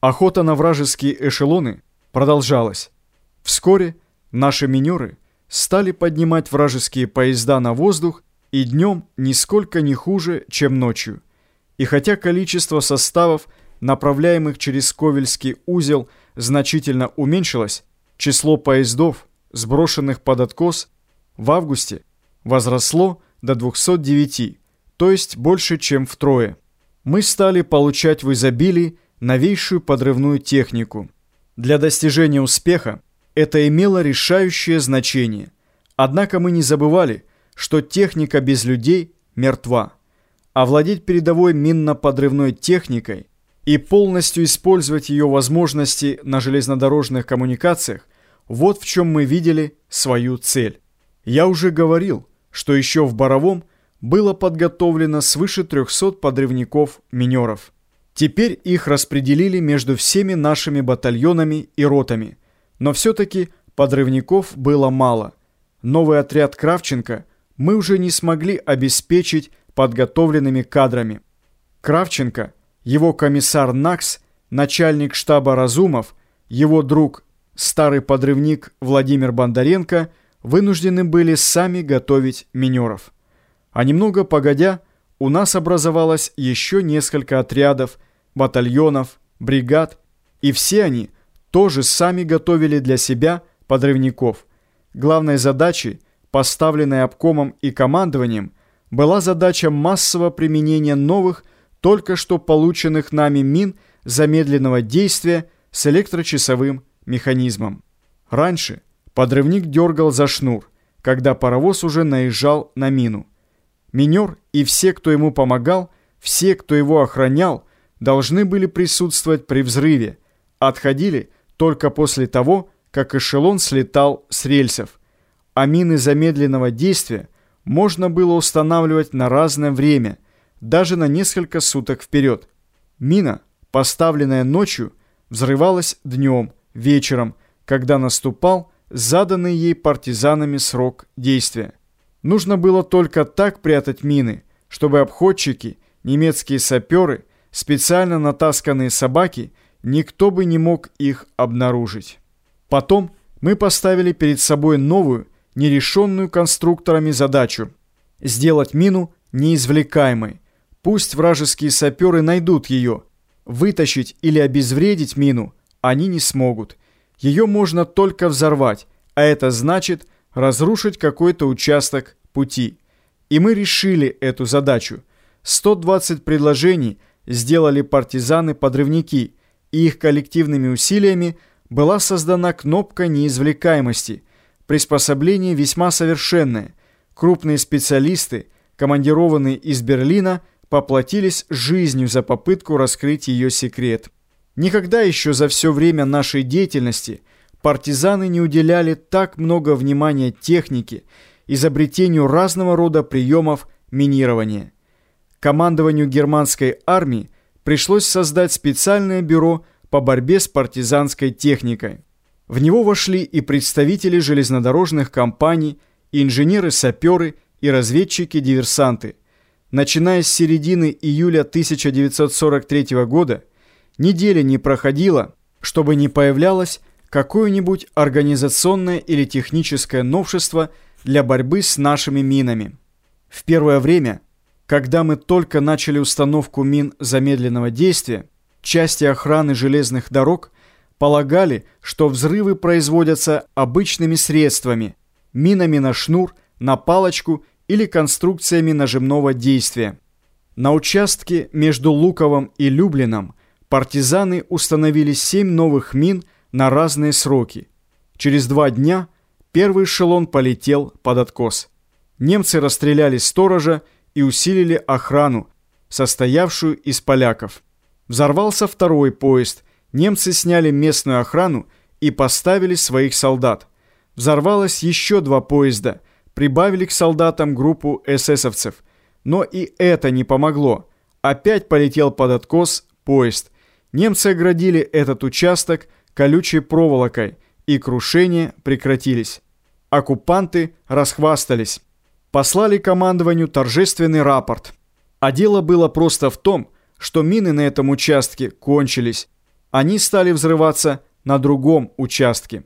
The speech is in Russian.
Охота на вражеские эшелоны продолжалась. Вскоре наши минеры стали поднимать вражеские поезда на воздух и днем нисколько не хуже, чем ночью. И хотя количество составов, направляемых через Ковельский узел, значительно уменьшилось, число поездов, сброшенных под откос, в августе возросло до 209, то есть больше, чем втрое. Мы стали получать в изобилии новейшую подрывную технику. Для достижения успеха это имело решающее значение. Однако мы не забывали, что техника без людей мертва. Овладеть передовой минно-подрывной техникой и полностью использовать ее возможности на железнодорожных коммуникациях – вот в чем мы видели свою цель. Я уже говорил, что еще в Боровом было подготовлено свыше 300 подрывников-минеров. Теперь их распределили между всеми нашими батальонами и ротами. Но все-таки подрывников было мало. Новый отряд Кравченко мы уже не смогли обеспечить подготовленными кадрами. Кравченко, его комиссар Накс, начальник штаба Разумов, его друг, старый подрывник Владимир Бондаренко вынуждены были сами готовить минеров. А немного погодя, у нас образовалось еще несколько отрядов – батальонов, бригад, и все они тоже сами готовили для себя подрывников. Главной задачей, поставленной обкомом и командованием, была задача массового применения новых, только что полученных нами мин замедленного действия с электрочасовым механизмом. Раньше подрывник дергал за шнур, когда паровоз уже наезжал на мину. Минер и все, кто ему помогал, все, кто его охранял – должны были присутствовать при взрыве, отходили только после того, как эшелон слетал с рельсов. А мины замедленного действия можно было устанавливать на разное время, даже на несколько суток вперед. Мина, поставленная ночью, взрывалась днем, вечером, когда наступал заданный ей партизанами срок действия. Нужно было только так прятать мины, чтобы обходчики, немецкие саперы – специально натасканные собаки, никто бы не мог их обнаружить. Потом мы поставили перед собой новую, нерешенную конструкторами задачу – сделать мину неизвлекаемой. Пусть вражеские саперы найдут ее. Вытащить или обезвредить мину они не смогут. Ее можно только взорвать, а это значит разрушить какой-то участок пути. И мы решили эту задачу. 120 предложений – сделали партизаны-подрывники, и их коллективными усилиями была создана кнопка неизвлекаемости, приспособление весьма совершенное. Крупные специалисты, командированные из Берлина, поплатились жизнью за попытку раскрыть ее секрет. Никогда еще за все время нашей деятельности партизаны не уделяли так много внимания технике, изобретению разного рода приемов минирования командованию германской армии пришлось создать специальное бюро по борьбе с партизанской техникой. В него вошли и представители железнодорожных компаний, и инженеры-саперы, и разведчики-диверсанты. Начиная с середины июля 1943 года, недели не проходило, чтобы не появлялось какое-нибудь организационное или техническое новшество для борьбы с нашими минами. В первое время – когда мы только начали установку мин замедленного действия, части охраны железных дорог полагали, что взрывы производятся обычными средствами, минами на шнур, на палочку или конструкциями нажимного действия. На участке между Луковым и Люблином партизаны установили семь новых мин на разные сроки. Через два дня первый эшелон полетел под откос. Немцы расстреляли сторожа и усилили охрану, состоявшую из поляков. Взорвался второй поезд, немцы сняли местную охрану и поставили своих солдат. Взорвалось еще два поезда, прибавили к солдатам группу эсэсовцев. Но и это не помогло. Опять полетел под откос поезд. Немцы оградили этот участок колючей проволокой, и крушения прекратились. Оккупанты расхвастались послали командованию торжественный рапорт. А дело было просто в том, что мины на этом участке кончились. Они стали взрываться на другом участке.